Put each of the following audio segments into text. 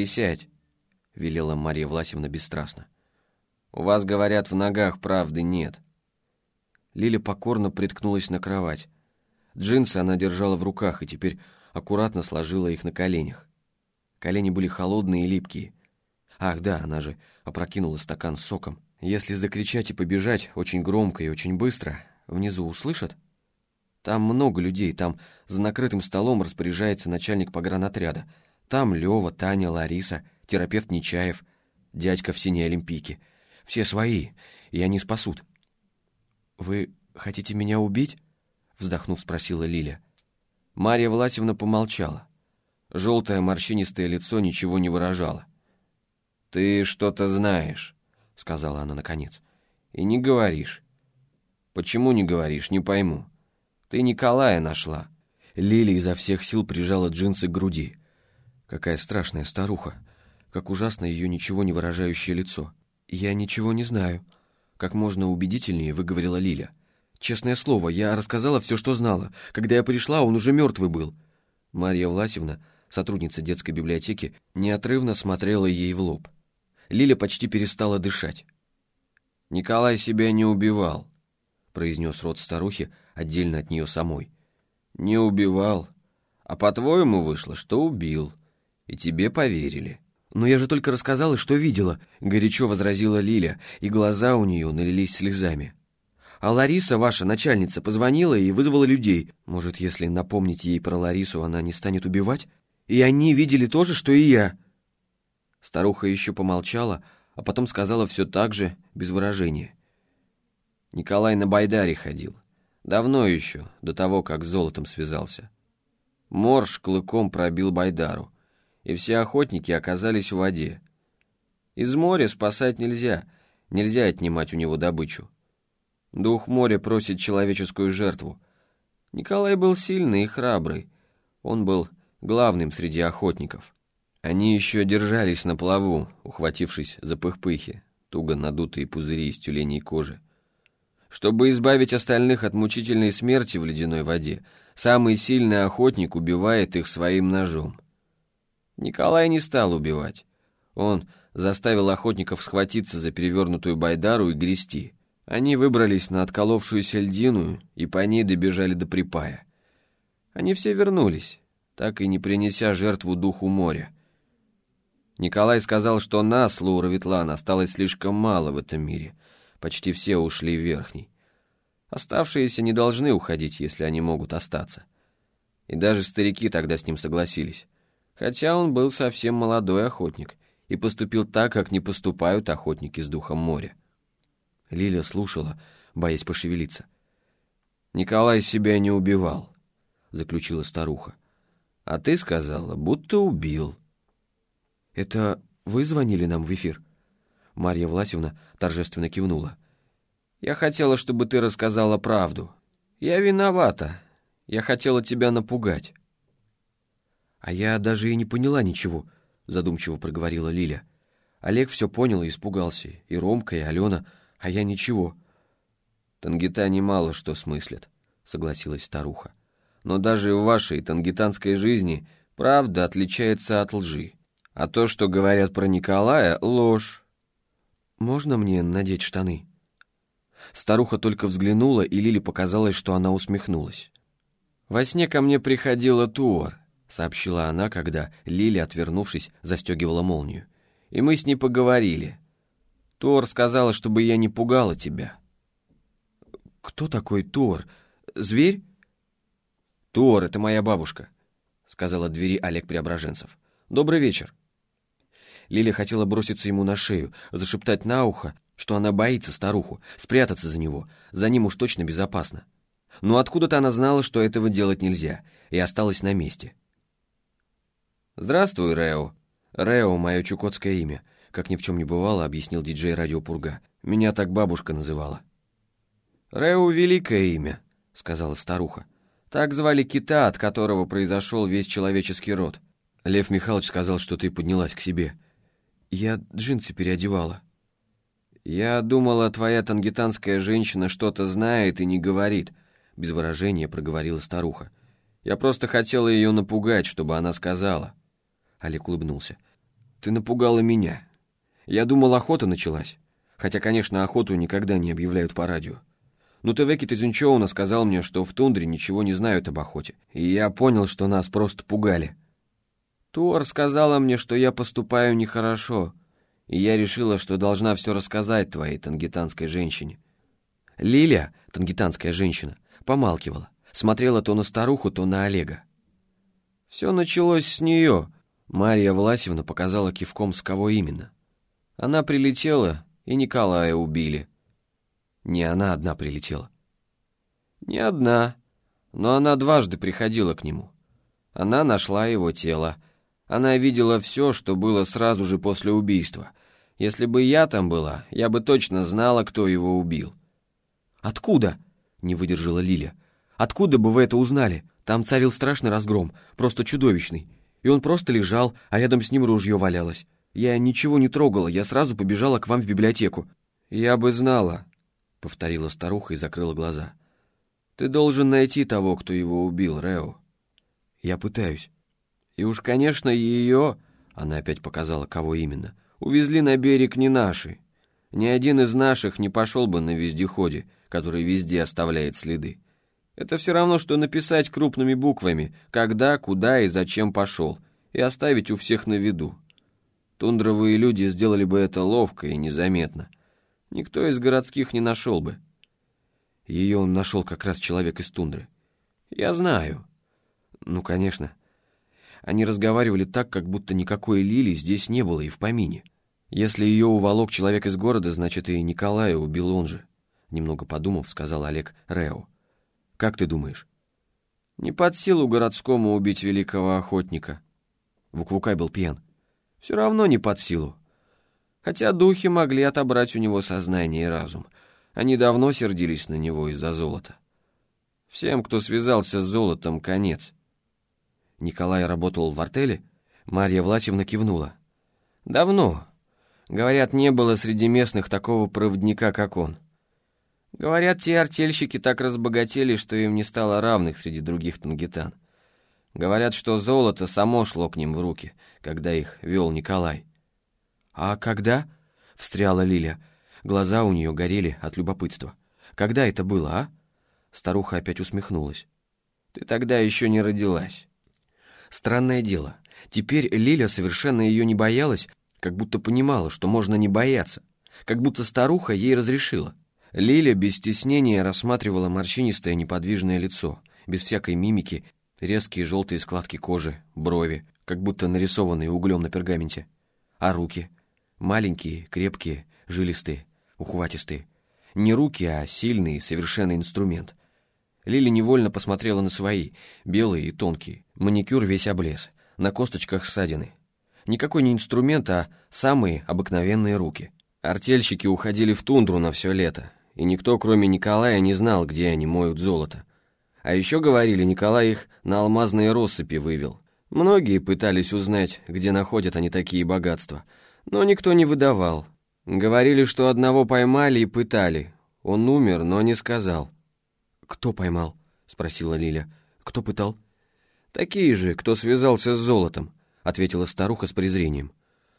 «Присядь», — велела Мария Власевна бесстрастно. «У вас, говорят, в ногах правды нет». Лиля покорно приткнулась на кровать. Джинсы она держала в руках и теперь аккуратно сложила их на коленях. Колени были холодные и липкие. Ах да, она же опрокинула стакан с соком. Если закричать и побежать очень громко и очень быстро, внизу услышат? Там много людей, там за накрытым столом распоряжается начальник погранотряда. Там Лёва, Таня, Лариса, терапевт Нечаев, дядька в синей олимпийке. Все свои, и они спасут. «Вы хотите меня убить?» — вздохнув, спросила Лиля. Марья Власевна помолчала. Желтое морщинистое лицо ничего не выражало. «Ты что-то знаешь», — сказала она наконец. «И не говоришь». «Почему не говоришь, не пойму. Ты Николая нашла». Лили изо всех сил прижала джинсы к груди. Какая страшная старуха. Как ужасно ее ничего не выражающее лицо. «Я ничего не знаю», — как можно убедительнее выговорила Лиля. «Честное слово, я рассказала все, что знала. Когда я пришла, он уже мертвый был». Марья Власевна, сотрудница детской библиотеки, неотрывно смотрела ей в лоб. Лиля почти перестала дышать. «Николай себя не убивал», — произнес род старухи отдельно от нее самой. «Не убивал. А по-твоему вышло, что убил. И тебе поверили». «Но я же только рассказала, что видела», — горячо возразила Лиля, и глаза у нее налились слезами. «А Лариса, ваша начальница, позвонила и вызвала людей. Может, если напомнить ей про Ларису, она не станет убивать? И они видели то же, что и я». Старуха еще помолчала, а потом сказала все так же, без выражения. Николай на Байдаре ходил. Давно еще, до того, как с золотом связался. Морж клыком пробил Байдару, и все охотники оказались в воде. Из моря спасать нельзя, нельзя отнимать у него добычу. Дух моря просит человеческую жертву. Николай был сильный и храбрый. Он был главным среди охотников. Они еще держались на плаву, ухватившись за пыхпыхи, туго надутые пузыри из тюленей кожи. Чтобы избавить остальных от мучительной смерти в ледяной воде, самый сильный охотник убивает их своим ножом. Николай не стал убивать. Он заставил охотников схватиться за перевернутую байдару и грести. Они выбрались на отколовшуюся льдину и по ней добежали до припая. Они все вернулись, так и не принеся жертву духу моря — Николай сказал, что нас, Лаура Ветлан, осталось слишком мало в этом мире. Почти все ушли в верхний. Оставшиеся не должны уходить, если они могут остаться. И даже старики тогда с ним согласились. Хотя он был совсем молодой охотник и поступил так, как не поступают охотники с духом моря. Лиля слушала, боясь пошевелиться. «Николай себя не убивал», — заключила старуха. «А ты сказала, будто убил». «Это вы звонили нам в эфир?» Марья Власевна торжественно кивнула. «Я хотела, чтобы ты рассказала правду. Я виновата. Я хотела тебя напугать». «А я даже и не поняла ничего», — задумчиво проговорила Лиля. Олег все понял и испугался, и Ромка, и Алена, а я ничего. «Тангитане мало что смыслят», — согласилась старуха. «Но даже в вашей тангитанской жизни правда отличается от лжи. А то, что говорят про Николая, ложь. Можно мне надеть штаны? Старуха только взглянула, и Лиле показалось, что она усмехнулась. «Во сне ко мне приходила Туор», — сообщила она, когда Лили, отвернувшись, застегивала молнию. «И мы с ней поговорили. Туор сказала, чтобы я не пугала тебя». «Кто такой Туор? Зверь?» «Туор — это моя бабушка», — сказал от двери Олег Преображенцев. «Добрый вечер». Лиля хотела броситься ему на шею, зашептать на ухо, что она боится старуху, спрятаться за него, за ним уж точно безопасно. Но откуда-то она знала, что этого делать нельзя, и осталась на месте. «Здравствуй, Рео». «Рео — мое чукотское имя», — как ни в чем не бывало, объяснил диджей Радио Пурга. «Меня так бабушка называла». «Рео — великое имя», — сказала старуха. «Так звали кита, от которого произошел весь человеческий род». Лев Михайлович сказал, что ты поднялась к себе. Я джинсы переодевала. Я думала, твоя тангитанская женщина что-то знает и не говорит, без выражения проговорила старуха. Я просто хотела ее напугать, чтобы она сказала. Олег улыбнулся. Ты напугала меня. Я думал, охота началась. Хотя, конечно, охоту никогда не объявляют по радио. Но Тевеки Тезенчоуна сказал мне, что в тундре ничего не знают об охоте. И я понял, что нас просто пугали. Туар сказала мне, что я поступаю нехорошо, и я решила, что должна все рассказать твоей тангитанской женщине. Лиля, тангитанская женщина, помалкивала, смотрела то на старуху, то на Олега. Все началось с нее. Марья Власевна показала кивком, с кого именно. Она прилетела, и Николая убили. Не она одна прилетела. Не одна, но она дважды приходила к нему. Она нашла его тело. Она видела все, что было сразу же после убийства. Если бы я там была, я бы точно знала, кто его убил. «Откуда?» — не выдержала Лиля. «Откуда бы вы это узнали? Там царил страшный разгром, просто чудовищный. И он просто лежал, а рядом с ним ружье валялось. Я ничего не трогала, я сразу побежала к вам в библиотеку». «Я бы знала», — повторила старуха и закрыла глаза. «Ты должен найти того, кто его убил, Рео». «Я пытаюсь». «И уж, конечно, ее...» — она опять показала, кого именно. «Увезли на берег не наши. Ни один из наших не пошел бы на вездеходе, который везде оставляет следы. Это все равно, что написать крупными буквами, когда, куда и зачем пошел, и оставить у всех на виду. Тундровые люди сделали бы это ловко и незаметно. Никто из городских не нашел бы. Ее он нашел как раз человек из тундры. Я знаю. Ну, конечно. Они разговаривали так, как будто никакой Лили здесь не было и в помине. Если ее уволок человек из города, значит, и Николая убил он же. Немного подумав, сказал Олег Рео. Как ты думаешь? Не под силу городскому убить великого охотника. Вуквукай был пьян. Все равно не под силу. Хотя духи могли отобрать у него сознание и разум. Они давно сердились на него из-за золота. Всем, кто связался с золотом, конец. Николай работал в артеле? Марья Власевна кивнула. Давно. Говорят, не было среди местных такого проводника, как он. Говорят, те артельщики так разбогатели, что им не стало равных среди других тангитан. Говорят, что золото само шло к ним в руки, когда их вел Николай. «А когда?» — встряла Лиля. Глаза у нее горели от любопытства. «Когда это было, а?» Старуха опять усмехнулась. «Ты тогда еще не родилась». Странное дело. Теперь Лиля совершенно ее не боялась, как будто понимала, что можно не бояться, как будто старуха ей разрешила. Лиля без стеснения рассматривала морщинистое неподвижное лицо, без всякой мимики, резкие желтые складки кожи, брови, как будто нарисованные углем на пергаменте. А руки? Маленькие, крепкие, жилистые, ухватистые. Не руки, а сильный, совершенный инструмент. Лили невольно посмотрела на свои, белые и тонкие. Маникюр весь облез, на косточках ссадины. Никакой не инструмент, а самые обыкновенные руки. Артельщики уходили в тундру на все лето, и никто, кроме Николая, не знал, где они моют золото. А еще говорили, Николай их на алмазные россыпи вывел. Многие пытались узнать, где находят они такие богатства — но никто не выдавал. Говорили, что одного поймали и пытали. Он умер, но не сказал. «Кто поймал?» — спросила Лиля. «Кто пытал?» «Такие же, кто связался с золотом», — ответила старуха с презрением.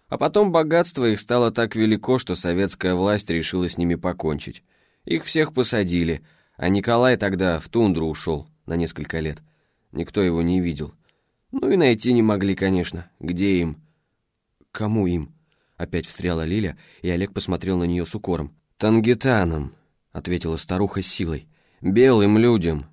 А потом богатство их стало так велико, что советская власть решила с ними покончить. Их всех посадили, а Николай тогда в тундру ушел на несколько лет. Никто его не видел. Ну и найти не могли, конечно. Где им? Кому им? Опять встряла Лиля, и Олег посмотрел на нее с укором. «Тангетанам», — ответила старуха с силой. «Белым людям.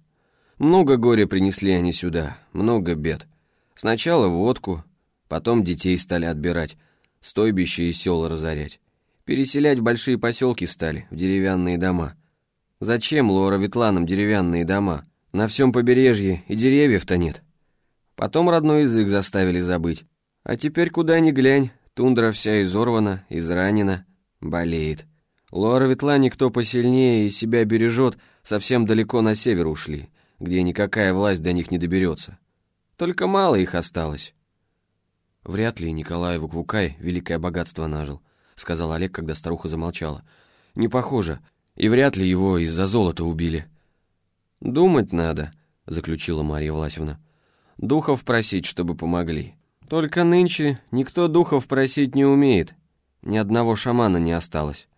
Много горя принесли они сюда, много бед. Сначала водку, потом детей стали отбирать, стойбища и села разорять. Переселять в большие поселки стали, в деревянные дома. Зачем Лора Ветланам деревянные дома? На всем побережье и деревьев-то нет. Потом родной язык заставили забыть. А теперь куда ни глянь, Тундра вся изорвана, изранена, болеет. Лора Ветлане, кто посильнее и себя бережет, совсем далеко на север ушли, где никакая власть до них не доберется. Только мало их осталось. Вряд ли Николай Вуквукай великое богатство нажил, сказал Олег, когда старуха замолчала. Не похоже, и вряд ли его из-за золота убили. Думать надо, заключила Марья Власевна. Духов просить, чтобы помогли. Только нынче никто духов просить не умеет. Ни одного шамана не осталось.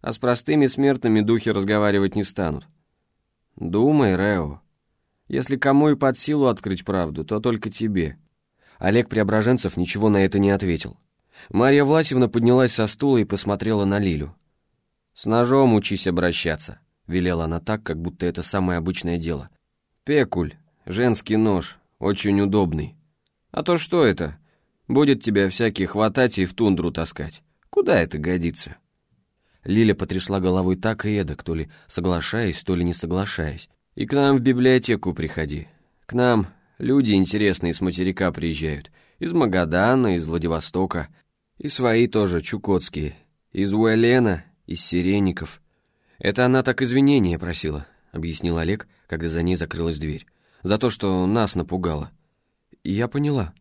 А с простыми смертными духи разговаривать не станут. Думай, Рео. Если кому и под силу открыть правду, то только тебе. Олег Преображенцев ничего на это не ответил. Марья Власевна поднялась со стула и посмотрела на Лилю. «С ножом учись обращаться», — велела она так, как будто это самое обычное дело. «Пекуль, женский нож, очень удобный. А то что это? Будет тебя всякий хватать и в тундру таскать. Куда это годится?» Лиля потрясла головой так и эдак, то ли соглашаясь, то ли не соглашаясь. «И к нам в библиотеку приходи. К нам люди интересные с материка приезжают. Из Магадана, из Владивостока. И свои тоже, чукотские. Из Уэлена, из Сиреников. Это она так извинения просила», — объяснил Олег, когда за ней закрылась дверь. «За то, что нас напугала». «Я поняла.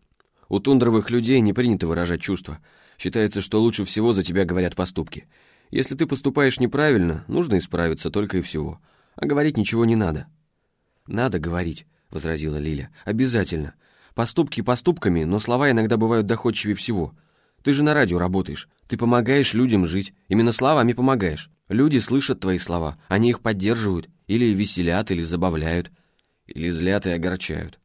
У тундровых людей не принято выражать чувства. Считается, что лучше всего за тебя говорят поступки». Если ты поступаешь неправильно, нужно исправиться только и всего. А говорить ничего не надо». «Надо говорить», — возразила Лиля. «Обязательно. Поступки поступками, но слова иногда бывают доходчивее всего. Ты же на радио работаешь. Ты помогаешь людям жить. Именно словами помогаешь. Люди слышат твои слова, они их поддерживают, или веселят, или забавляют, или злят и огорчают.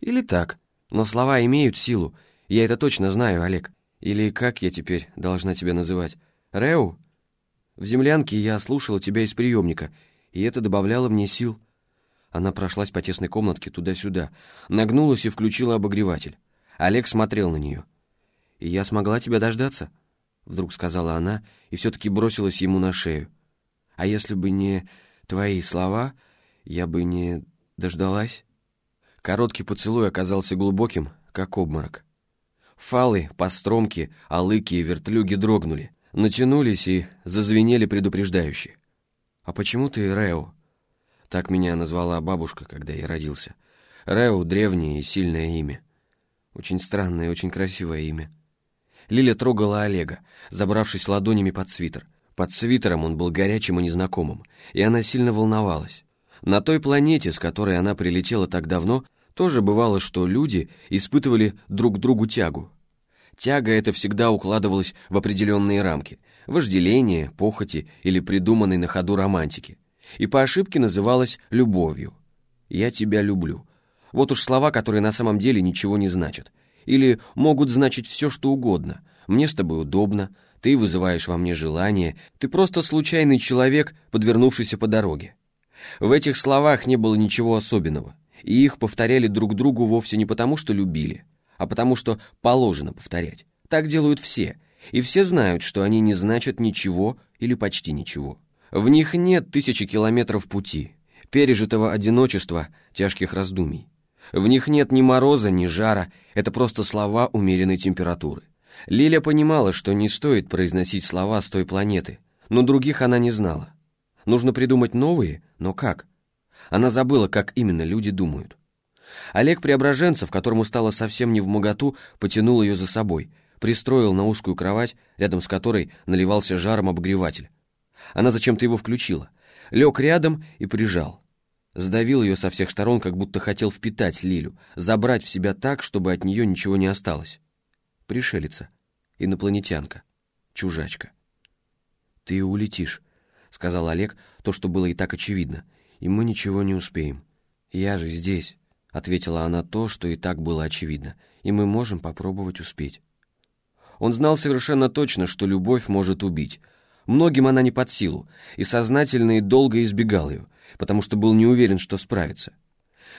Или так. Но слова имеют силу. Я это точно знаю, Олег. Или как я теперь должна тебя называть? Реу? В землянке я слушала тебя из приемника, и это добавляло мне сил. Она прошлась по тесной комнатке туда-сюда, нагнулась и включила обогреватель. Олег смотрел на нее. «И я смогла тебя дождаться?» Вдруг сказала она и все-таки бросилась ему на шею. «А если бы не твои слова, я бы не дождалась?» Короткий поцелуй оказался глубоким, как обморок. Фалы, постромки, алыки и вертлюги дрогнули натянулись и зазвенели предупреждающе. «А почему ты Рео?» Так меня назвала бабушка, когда я родился. Рео — древнее и сильное имя. Очень странное и очень красивое имя. Лиля трогала Олега, забравшись ладонями под свитер. Под свитером он был горячим и незнакомым, и она сильно волновалась. На той планете, с которой она прилетела так давно, тоже бывало, что люди испытывали друг к другу тягу, Тяга эта всегда укладывалась в определенные рамки – вожделение, похоти или придуманной на ходу романтики. И по ошибке называлась любовью. «Я тебя люблю». Вот уж слова, которые на самом деле ничего не значат. Или могут значить все, что угодно. «Мне с тобой удобно», «ты вызываешь во мне желание», «ты просто случайный человек, подвернувшийся по дороге». В этих словах не было ничего особенного, и их повторяли друг другу вовсе не потому, что любили – а потому что положено повторять. Так делают все, и все знают, что они не значат ничего или почти ничего. В них нет тысячи километров пути, пережитого одиночества, тяжких раздумий. В них нет ни мороза, ни жара, это просто слова умеренной температуры. Лиля понимала, что не стоит произносить слова с той планеты, но других она не знала. Нужно придумать новые, но как? Она забыла, как именно люди думают. Олег Преображенцев, которому стало совсем не в моготу, потянул ее за собой, пристроил на узкую кровать, рядом с которой наливался жаром обогреватель. Она зачем-то его включила. Лег рядом и прижал. Сдавил ее со всех сторон, как будто хотел впитать Лилю, забрать в себя так, чтобы от нее ничего не осталось. Пришелица, инопланетянка, чужачка. «Ты улетишь», — сказал Олег, то, что было и так очевидно, «и мы ничего не успеем. Я же здесь, ответила она то, что и так было очевидно, и мы можем попробовать успеть. Он знал совершенно точно, что любовь может убить. Многим она не под силу, и сознательно и долго избегал ее, потому что был не уверен, что справится.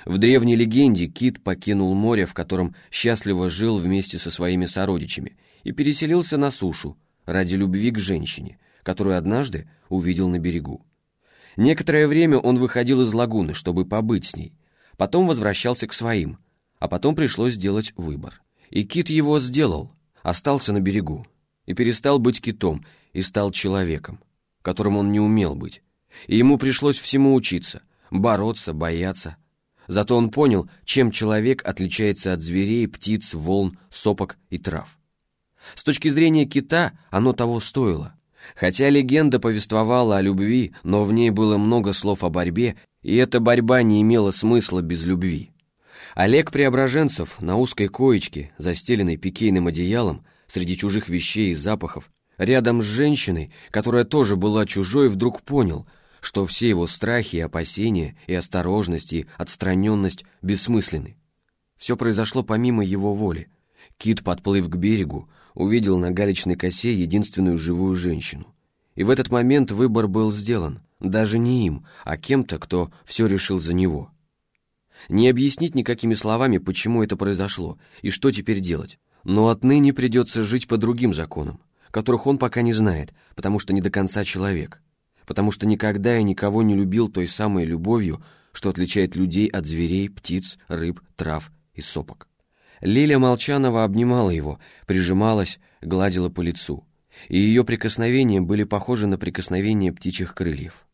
В древней легенде Кит покинул море, в котором счастливо жил вместе со своими сородичами, и переселился на сушу ради любви к женщине, которую однажды увидел на берегу. Некоторое время он выходил из лагуны, чтобы побыть с ней, потом возвращался к своим, а потом пришлось сделать выбор. И кит его сделал, остался на берегу, и перестал быть китом, и стал человеком, которым он не умел быть. И ему пришлось всему учиться, бороться, бояться. Зато он понял, чем человек отличается от зверей, птиц, волн, сопок и трав. С точки зрения кита оно того стоило. Хотя легенда повествовала о любви, но в ней было много слов о борьбе и эта борьба не имела смысла без любви. Олег Преображенцев на узкой коечке, застеленной пикейным одеялом, среди чужих вещей и запахов, рядом с женщиной, которая тоже была чужой, вдруг понял, что все его страхи и опасения, и осторожность, и отстраненность бессмысленны. Все произошло помимо его воли. Кит, подплыв к берегу, увидел на галечной косе единственную живую женщину. И в этот момент выбор был сделан, даже не им, а кем-то, кто все решил за него. Не объяснить никакими словами, почему это произошло и что теперь делать. Но отныне придется жить по другим законам, которых он пока не знает, потому что не до конца человек, потому что никогда и никого не любил той самой любовью, что отличает людей от зверей, птиц, рыб, трав и сопок. Лиля Молчанова обнимала его, прижималась, гладила по лицу, и ее прикосновения были похожи на прикосновение птичьих крыльев.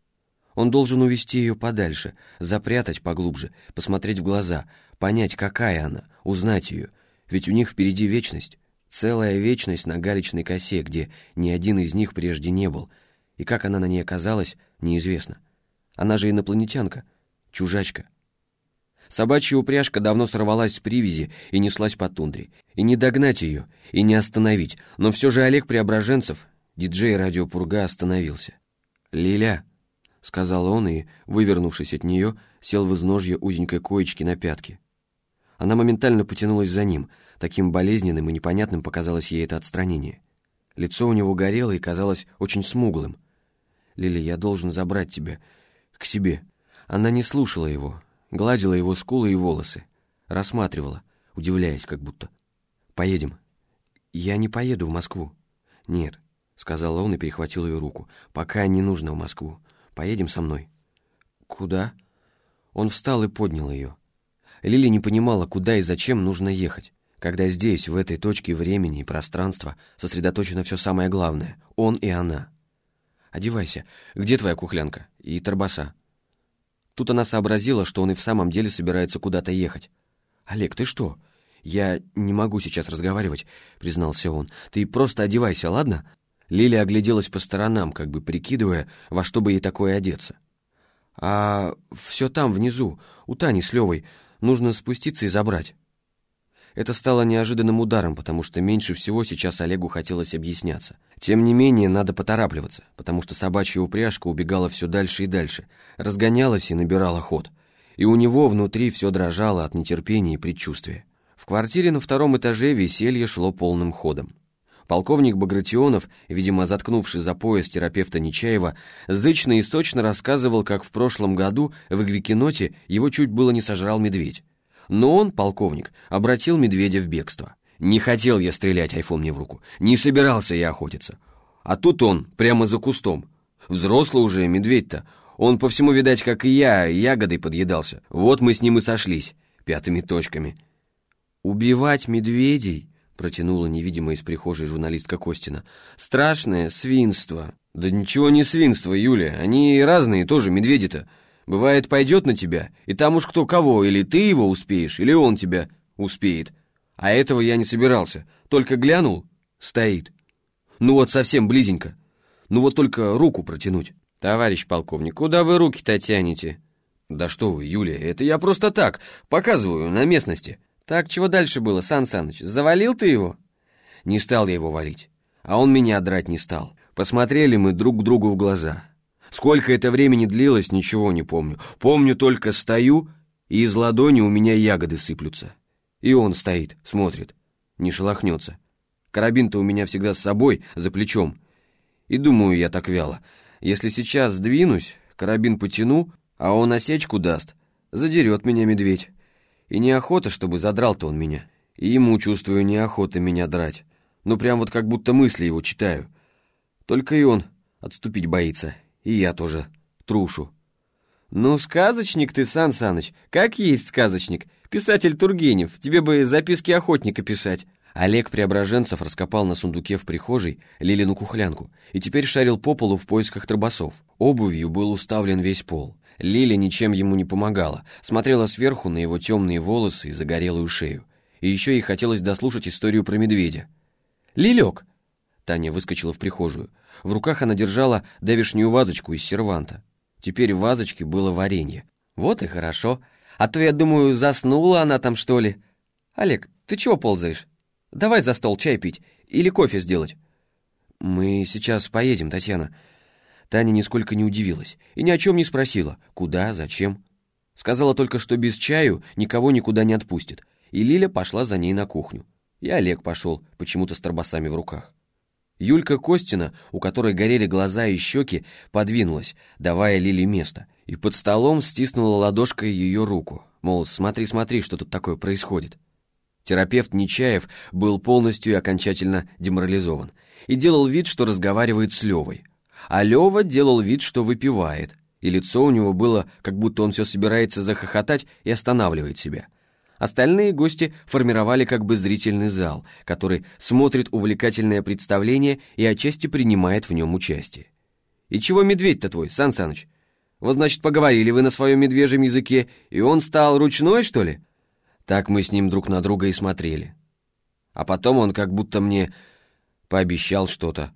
Он должен увести ее подальше, запрятать поглубже, посмотреть в глаза, понять, какая она, узнать ее, ведь у них впереди вечность, целая вечность на галечной косе, где ни один из них прежде не был, и как она на ней оказалась, неизвестно. Она же инопланетянка, чужачка. Собачья упряжка давно сорвалась с привязи и неслась по тундре. И не догнать ее, и не остановить, но все же Олег Преображенцев, диджей радиопурга, остановился. «Лиля», — сказал он и, вывернувшись от нее, сел в изножье узенькой коечки на пятки. Она моментально потянулась за ним, таким болезненным и непонятным показалось ей это отстранение. Лицо у него горело и казалось очень смуглым. «Лили, я должен забрать тебя к себе». Она не слушала его, гладила его скулы и волосы, рассматривала, удивляясь как будто. «Поедем». «Я не поеду в Москву». «Нет», — сказал он и перехватил ее руку. «Пока не нужно в Москву. Поедем со мной». «Куда?» Он встал и поднял ее. Лили не понимала, куда и зачем нужно ехать, когда здесь, в этой точке времени и пространства, сосредоточено все самое главное — он и она. «Одевайся. Где твоя кухлянка? И торбаса?» Тут она сообразила, что он и в самом деле собирается куда-то ехать. «Олег, ты что?» «Я не могу сейчас разговаривать», — признался он. «Ты просто одевайся, ладно?» Лиля огляделась по сторонам, как бы прикидывая, во что бы ей такое одеться. «А все там, внизу, у Тани с Левой. Нужно спуститься и забрать». Это стало неожиданным ударом, потому что меньше всего сейчас Олегу хотелось объясняться. Тем не менее, надо поторапливаться, потому что собачья упряжка убегала все дальше и дальше, разгонялась и набирала ход. И у него внутри все дрожало от нетерпения и предчувствия. В квартире на втором этаже веселье шло полным ходом. Полковник Багратионов, видимо, заткнувший за пояс терапевта Нечаева, зычно и сочно рассказывал, как в прошлом году в Игвикиноте его чуть было не сожрал медведь. Но он, полковник, обратил медведя в бегство. Не хотел я стрелять, айфон мне в руку. Не собирался я охотиться. А тут он, прямо за кустом. Взрослый уже, медведь-то. Он по всему, видать, как и я, ягодой подъедался. Вот мы с ним и сошлись, пятыми точками. «Убивать медведей?» — протянула невидимая из прихожей журналистка Костина. «Страшное свинство». «Да ничего не свинство, Юля. Они разные тоже, медведи-то. Бывает, пойдет на тебя, и там уж кто кого, или ты его успеешь, или он тебя успеет. А этого я не собирался. Только глянул — стоит. Ну вот совсем близенько. Ну вот только руку протянуть. Товарищ полковник, куда вы руки-то тянете? Да что вы, Юлия, это я просто так, показываю на местности. Так, чего дальше было, Сан Саныч? Завалил ты его? Не стал я его валить. А он меня драть не стал. Посмотрели мы друг другу в глаза. Сколько это времени длилось, ничего не помню. Помню только стою, и из ладони у меня ягоды сыплются. И он стоит, смотрит, не шелохнется. Карабин-то у меня всегда с собой, за плечом. И думаю я так вяло. Если сейчас сдвинусь, карабин потяну, а он осечку даст, задерет меня медведь. И неохота, чтобы задрал-то он меня. И ему, чувствую, неохота меня драть. Ну, прям вот как будто мысли его читаю. Только и он отступить боится. И я тоже трушу. «Ну, сказочник ты, Сан Саныч, как есть сказочник. Писатель Тургенев, тебе бы записки охотника писать». Олег Преображенцев раскопал на сундуке в прихожей Лилину кухлянку и теперь шарил по полу в поисках тробасов. Обувью был уставлен весь пол. Лиля ничем ему не помогала, смотрела сверху на его темные волосы и загорелую шею. И еще ей хотелось дослушать историю про медведя. «Лилек!» Таня выскочила в прихожую. В руках она держала давишнюю вазочку из серванта. Теперь в вазочке было варенье. Вот и хорошо. А то, я думаю, заснула она там, что ли. Олег, ты чего ползаешь? Давай за стол чай пить или кофе сделать. Мы сейчас поедем, Татьяна. Таня нисколько не удивилась и ни о чем не спросила, куда, зачем. Сказала только, что без чаю никого никуда не отпустит, и Лиля пошла за ней на кухню. И Олег пошел, почему-то с торбасами в руках. Юлька Костина, у которой горели глаза и щеки, подвинулась, давая Лиле место, и под столом стиснула ладошкой ее руку, мол, смотри, смотри, что тут такое происходит. Терапевт Нечаев был полностью и окончательно деморализован и делал вид, что разговаривает с Левой. А Лева делал вид, что выпивает, и лицо у него было, как будто он все собирается захохотать и останавливает себя. Остальные гости формировали как бы зрительный зал, который смотрит увлекательное представление и отчасти принимает в нем участие. «И чего медведь-то твой, Сан Саныч? Вот, значит, поговорили вы на своем медвежьем языке, и он стал ручной, что ли?» Так мы с ним друг на друга и смотрели. А потом он как будто мне пообещал что-то.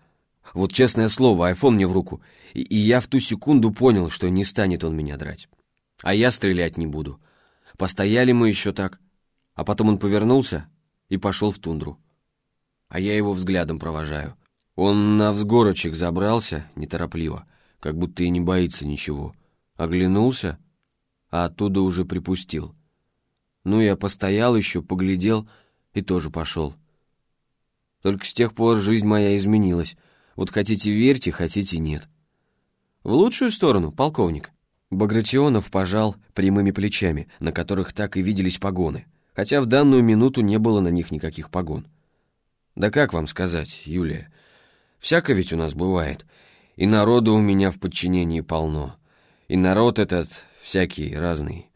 Вот честное слово, айфон мне в руку, и, и я в ту секунду понял, что не станет он меня драть. А я стрелять не буду. Постояли мы еще так, а потом он повернулся и пошел в тундру. А я его взглядом провожаю. Он на взгорочек забрался, неторопливо, как будто и не боится ничего. Оглянулся, а оттуда уже припустил. Ну, я постоял еще, поглядел и тоже пошел. Только с тех пор жизнь моя изменилась. Вот хотите верьте, хотите нет. В лучшую сторону, полковник. Багратионов пожал прямыми плечами, на которых так и виделись погоны, хотя в данную минуту не было на них никаких погон. Да как вам сказать, Юлия? Всяко ведь у нас бывает. И народу у меня в подчинении полно. И народ этот всякий, разный.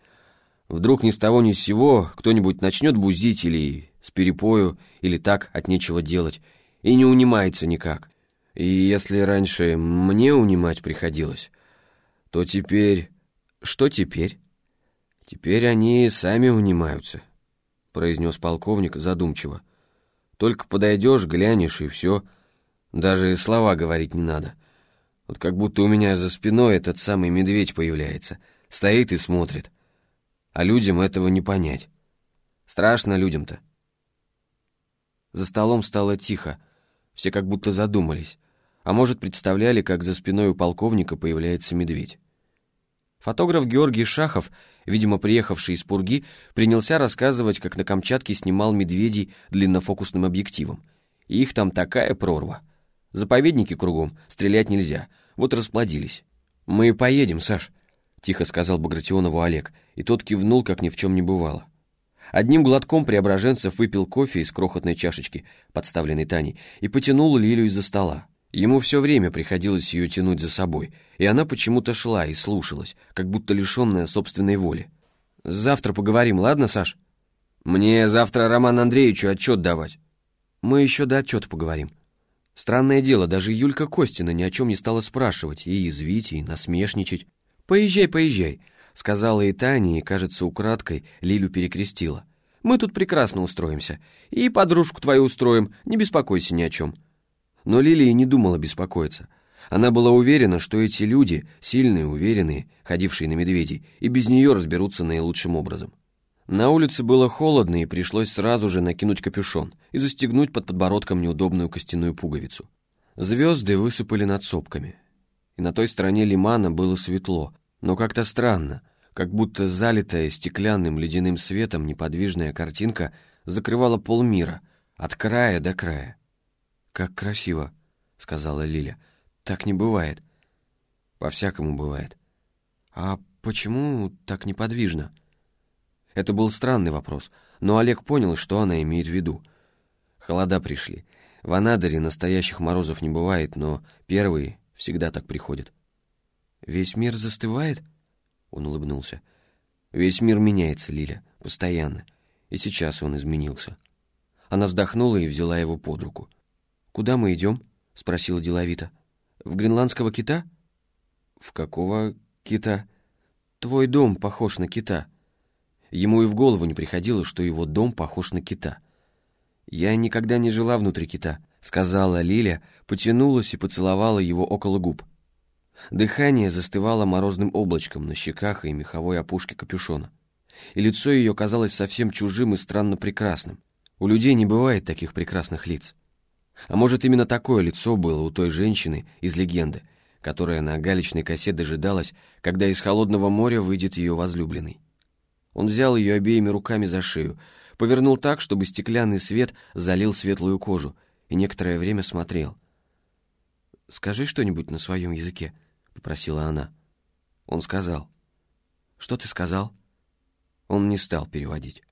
Вдруг ни с того ни с сего кто-нибудь начнет бузить или с перепою, или так от нечего делать, и не унимается никак. И если раньше мне унимать приходилось, то теперь... Что теперь? Теперь они сами унимаются, произнес полковник задумчиво. Только подойдешь, глянешь, и все. Даже слова говорить не надо. Вот как будто у меня за спиной этот самый медведь появляется, стоит и смотрит. А людям этого не понять. Страшно людям-то. За столом стало тихо, все как будто задумались а может, представляли, как за спиной у полковника появляется медведь. Фотограф Георгий Шахов, видимо, приехавший из Пурги, принялся рассказывать, как на Камчатке снимал медведей длиннофокусным объективом. И их там такая прорва. Заповедники кругом, стрелять нельзя. Вот расплодились. «Мы поедем, Саш», — тихо сказал Багратионову Олег, и тот кивнул, как ни в чем не бывало. Одним глотком Преображенцев выпил кофе из крохотной чашечки, подставленной Таней, и потянул Лилю из-за стола. Ему все время приходилось ее тянуть за собой, и она почему-то шла и слушалась, как будто лишенная собственной воли. «Завтра поговорим, ладно, Саш?» «Мне завтра Роману Андреевичу отчет давать». «Мы еще до отчета поговорим». Странное дело, даже Юлька Костина ни о чем не стала спрашивать, и язвить, и насмешничать. «Поезжай, поезжай», — сказала и Таня, и, кажется, украдкой Лилю перекрестила. «Мы тут прекрасно устроимся. И подружку твою устроим, не беспокойся ни о чем». Но Лилия не думала беспокоиться. Она была уверена, что эти люди, сильные, уверенные, ходившие на медведей, и без нее разберутся наилучшим образом. На улице было холодно, и пришлось сразу же накинуть капюшон и застегнуть под подбородком неудобную костяную пуговицу. Звезды высыпали над сопками. И на той стороне лимана было светло, но как-то странно, как будто залитая стеклянным ледяным светом неподвижная картинка закрывала полмира, от края до края. «Как красиво», — сказала Лиля. «Так не бывает». «По-всякому бывает». «А почему так неподвижно?» Это был странный вопрос, но Олег понял, что она имеет в виду. Холода пришли. В Анадыре настоящих морозов не бывает, но первые всегда так приходят. «Весь мир застывает?» Он улыбнулся. «Весь мир меняется, Лиля, постоянно. И сейчас он изменился». Она вздохнула и взяла его под руку. «Куда мы идем?» — спросила деловито. «В гренландского кита?» «В какого кита?» «Твой дом похож на кита». Ему и в голову не приходило, что его дом похож на кита. «Я никогда не жила внутри кита», — сказала Лиля, потянулась и поцеловала его около губ. Дыхание застывало морозным облачком на щеках и меховой опушке капюшона. и лицо ее казалось совсем чужим и странно прекрасным. У людей не бывает таких прекрасных лиц. А может, именно такое лицо было у той женщины из легенды, которая на галечной косе дожидалась, когда из холодного моря выйдет ее возлюбленный. Он взял ее обеими руками за шею, повернул так, чтобы стеклянный свет залил светлую кожу, и некоторое время смотрел. «Скажи что-нибудь на своем языке», — попросила она. Он сказал. «Что ты сказал?» Он не стал переводить.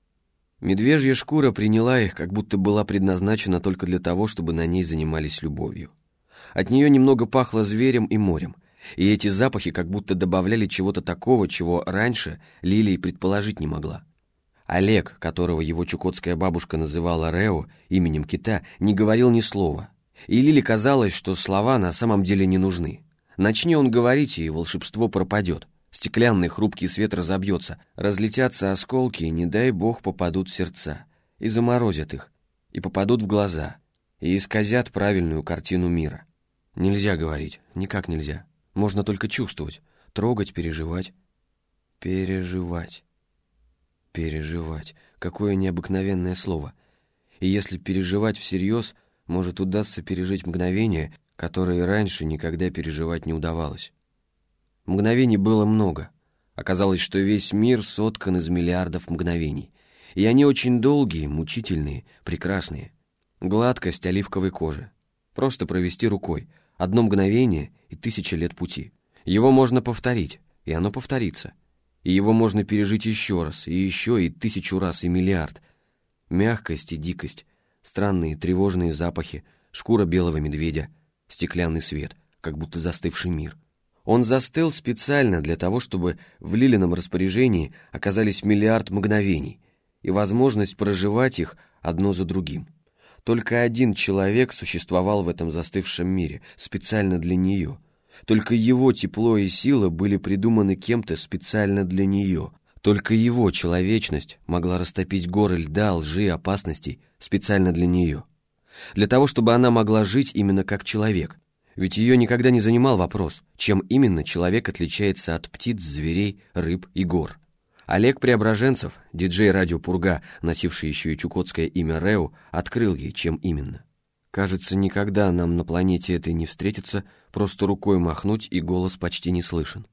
Медвежья шкура приняла их, как будто была предназначена только для того, чтобы на ней занимались любовью. От нее немного пахло зверем и морем, и эти запахи как будто добавляли чего-то такого, чего раньше Лилия предположить не могла. Олег, которого его чукотская бабушка называла Рео именем кита, не говорил ни слова. И Лиле казалось, что слова на самом деле не нужны. Начни он говорить, и волшебство пропадет. Стеклянный хрупкий свет разобьется, разлетятся осколки, и, не дай бог, попадут в сердца, и заморозят их, и попадут в глаза, и исказят правильную картину мира. Нельзя говорить, никак нельзя. Можно только чувствовать, трогать, переживать. Переживать. Переживать. Какое необыкновенное слово. И если переживать всерьез, может удастся пережить мгновение, которое раньше никогда переживать не удавалось. Мгновений было много. Оказалось, что весь мир соткан из миллиардов мгновений. И они очень долгие, мучительные, прекрасные. Гладкость оливковой кожи. Просто провести рукой. Одно мгновение и тысяча лет пути. Его можно повторить, и оно повторится. И его можно пережить еще раз, и еще, и тысячу раз, и миллиард. Мягкость и дикость, странные тревожные запахи, шкура белого медведя, стеклянный свет, как будто застывший мир — он застыл специально для того, чтобы в Лилином распоряжении оказались миллиард мгновений и возможность проживать их одно за другим. Только один человек существовал в этом застывшем мире, специально для нее. Только его тепло и сила были придуманы кем-то специально для нее. Только его человечность могла растопить горы льда, лжи, опасностей специально для нее. Для того, чтобы она могла жить именно как человек, ведь ее никогда не занимал вопрос, чем именно человек отличается от птиц, зверей, рыб и гор. Олег Преображенцев, диджей радио «Пурга», носивший еще и чукотское имя Рео, открыл ей, чем именно. Кажется, никогда нам на планете этой не встретится, просто рукой махнуть, и голос почти не слышен.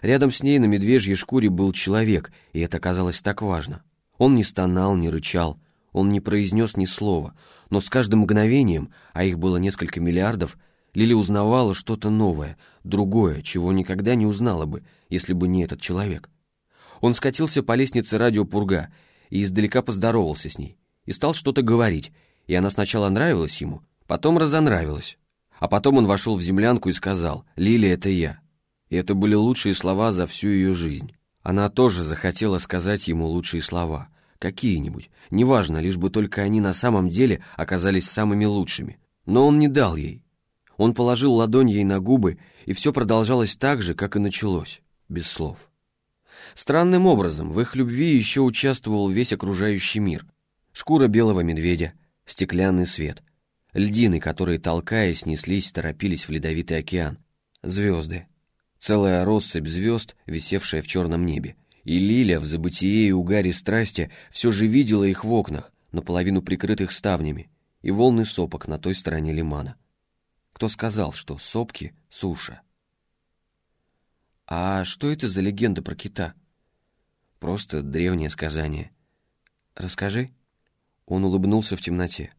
Рядом с ней на медвежьей шкуре был человек, и это казалось так важно. Он не стонал, не рычал, он не произнес ни слова, но с каждым мгновением, а их было несколько миллиардов, Лили узнавала что-то новое, другое, чего никогда не узнала бы, если бы не этот человек. Он скатился по лестнице радио «Пурга» и издалека поздоровался с ней, и стал что-то говорить, и она сначала нравилась ему, потом разонравилась. А потом он вошел в землянку и сказал «Лили, это я». И это были лучшие слова за всю ее жизнь. Она тоже захотела сказать ему лучшие слова, какие-нибудь, неважно, лишь бы только они на самом деле оказались самыми лучшими. Но он не дал ей, он положил ладонь ей на губы, и все продолжалось так же, как и началось, без слов. Странным образом в их любви еще участвовал весь окружающий мир. Шкура белого медведя, стеклянный свет, льдины, которые, толкаясь, неслись, торопились в ледовитый океан, звезды, целая россыпь звезд, висевшая в черном небе. И Лиля в забытие и угаре страсти все же видела их в окнах, наполовину прикрытых ставнями, и волны сопок на той стороне лимана кто сказал, что сопки — суша. А что это за легенда про кита? Просто древнее сказание. Расскажи. Он улыбнулся в темноте.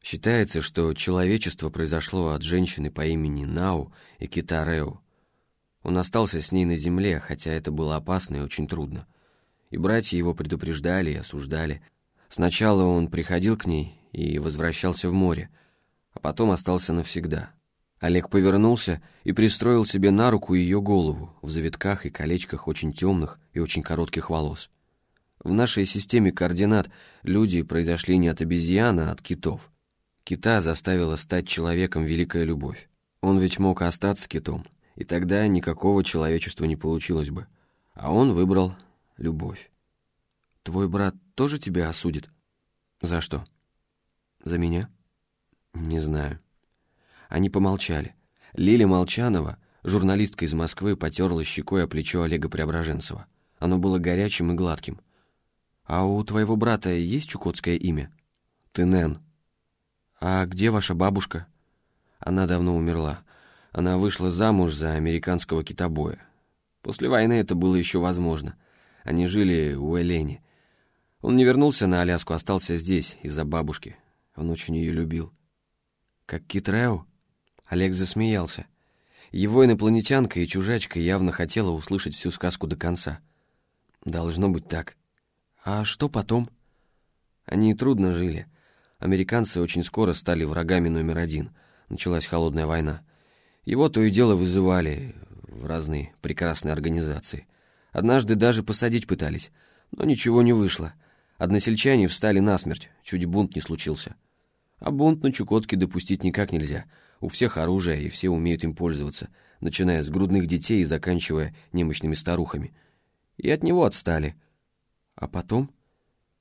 Считается, что человечество произошло от женщины по имени Нау и кита Рео. Он остался с ней на земле, хотя это было опасно и очень трудно. И братья его предупреждали и осуждали. Сначала он приходил к ней и возвращался в море, потом остался навсегда. Олег повернулся и пристроил себе на руку ее голову в завитках и колечках очень темных и очень коротких волос. В нашей системе координат люди произошли не от обезьян, а от китов. Кита заставила стать человеком великая любовь. Он ведь мог остаться китом, и тогда никакого человечества не получилось бы. А он выбрал любовь. Твой брат тоже тебя осудит? За что? За меня? Не знаю. Они помолчали. Лиля Молчанова, журналистка из Москвы, потерла щекой о плечо Олега Преображенцева. Оно было горячим и гладким. «А у твоего брата есть чукотское имя?» «Тынен». «А где ваша бабушка?» Она давно умерла. Она вышла замуж за американского китобоя. После войны это было еще возможно. Они жили у Элени. Он не вернулся на Аляску, остался здесь, из-за бабушки. Он очень ее любил. «Как Кит Рэу?» Олег засмеялся. Его инопланетянка и чужачка явно хотела услышать всю сказку до конца. Должно быть так. А что потом? Они трудно жили. Американцы очень скоро стали врагами номер один. Началась холодная война. Его то и дело вызывали в разные прекрасные организации. Однажды даже посадить пытались, но ничего не вышло. Односельчане встали насмерть, чуть бунт не случился. А бунт на Чукотке допустить никак нельзя — у всех оружие, и все умеют им пользоваться, начиная с грудных детей и заканчивая немощными старухами. И от него отстали. А потом?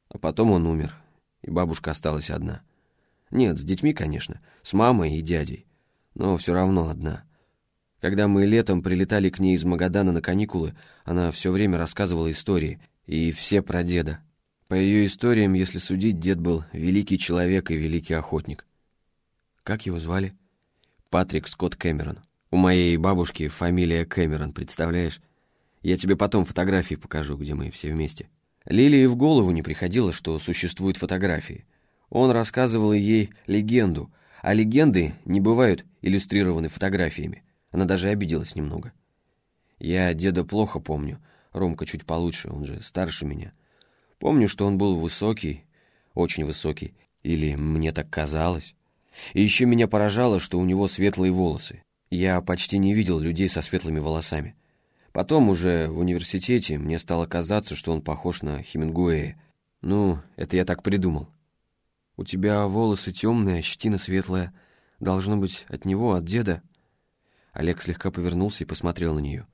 А потом он умер, и бабушка осталась одна. Нет, с детьми, конечно, с мамой и дядей, но все равно одна. Когда мы летом прилетали к ней из Магадана на каникулы, она все время рассказывала истории, и все про деда. По ее историям, если судить, дед был великий человек и великий охотник. Как его звали? Патрик Скотт Кэмерон. У моей бабушки фамилия Кэмерон, представляешь? Я тебе потом фотографии покажу, где мы все вместе. Лилии в голову не приходило, что существуют фотографии. Он рассказывал ей легенду, а легенды не бывают иллюстрированы фотографиями. Она даже обиделась немного. Я деда плохо помню, Ромка чуть получше, он же старше меня. Помню, что он был высокий, очень высокий, или мне так казалось. И еще меня поражало, что у него светлые волосы. Я почти не видел людей со светлыми волосами. Потом уже в университете мне стало казаться, что он похож на Хемингуэя. Ну, это я так придумал. У тебя волосы темные, а щетина светлая. Должно быть, от него, от деда. Олег слегка повернулся и посмотрел на нее.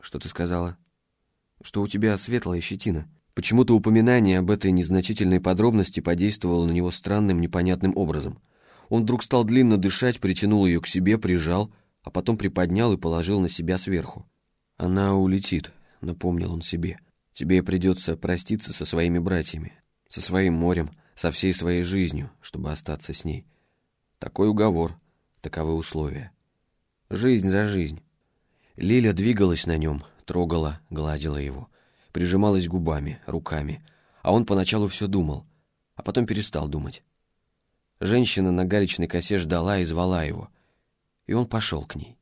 Что ты сказала? Что у тебя светлая щетина. Почему-то упоминание об этой незначительной подробности подействовало на него странным, непонятным образом — он вдруг стал длинно дышать, притянул ее к себе, прижал, а потом приподнял и положил на себя сверху. «Она улетит», — напомнил он себе. «Тебе придется проститься со своими братьями, со своим морем, со всей своей жизнью, чтобы остаться с ней. Такой уговор, таковы условия. Жизнь за жизнь». Лиля двигалась на нем, трогала, гладила его, прижималась губами, руками, а он поначалу все думал, а потом перестал думать. Женщина на галечной косе ждала и звала его, и он пошел к ней.